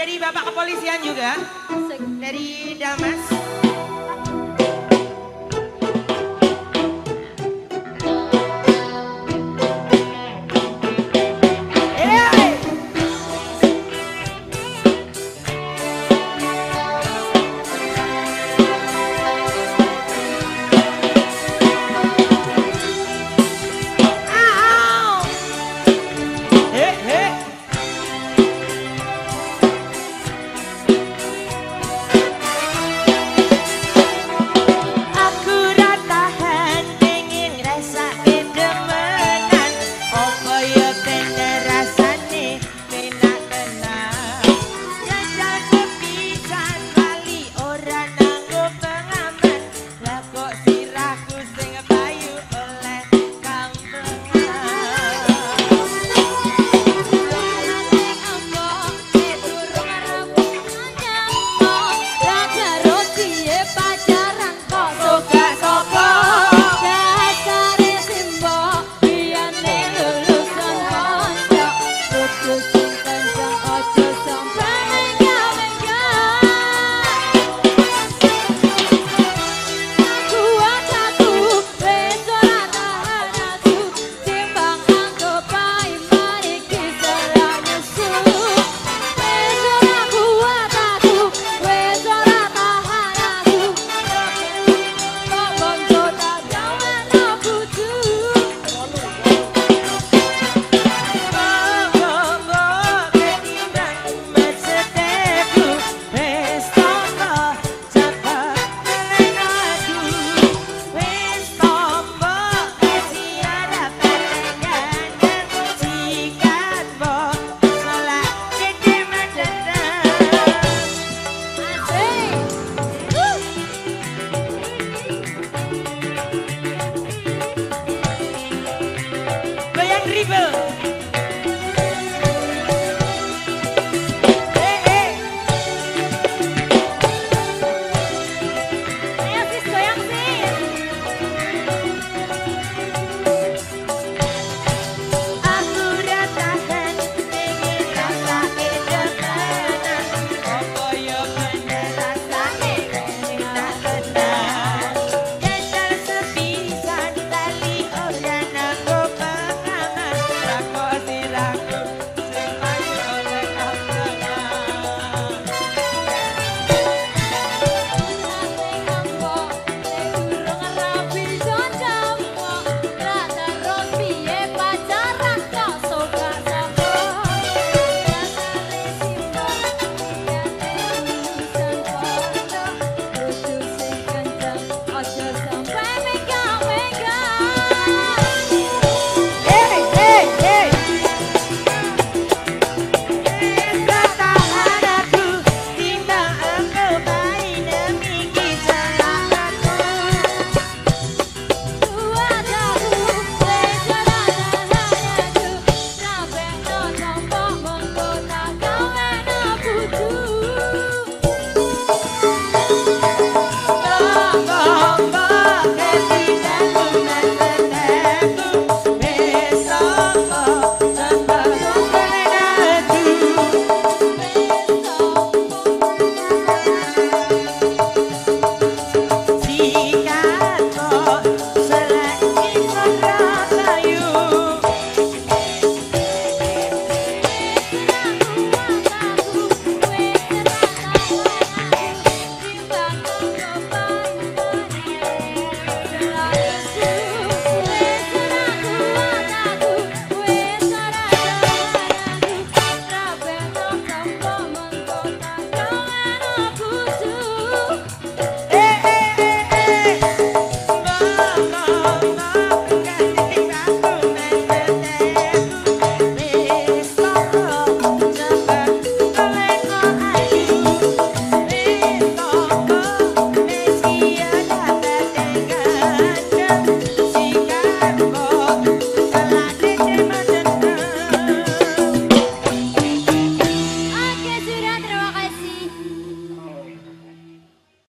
dari Bapak Kepolisian juga. Dari Damas. Thank you.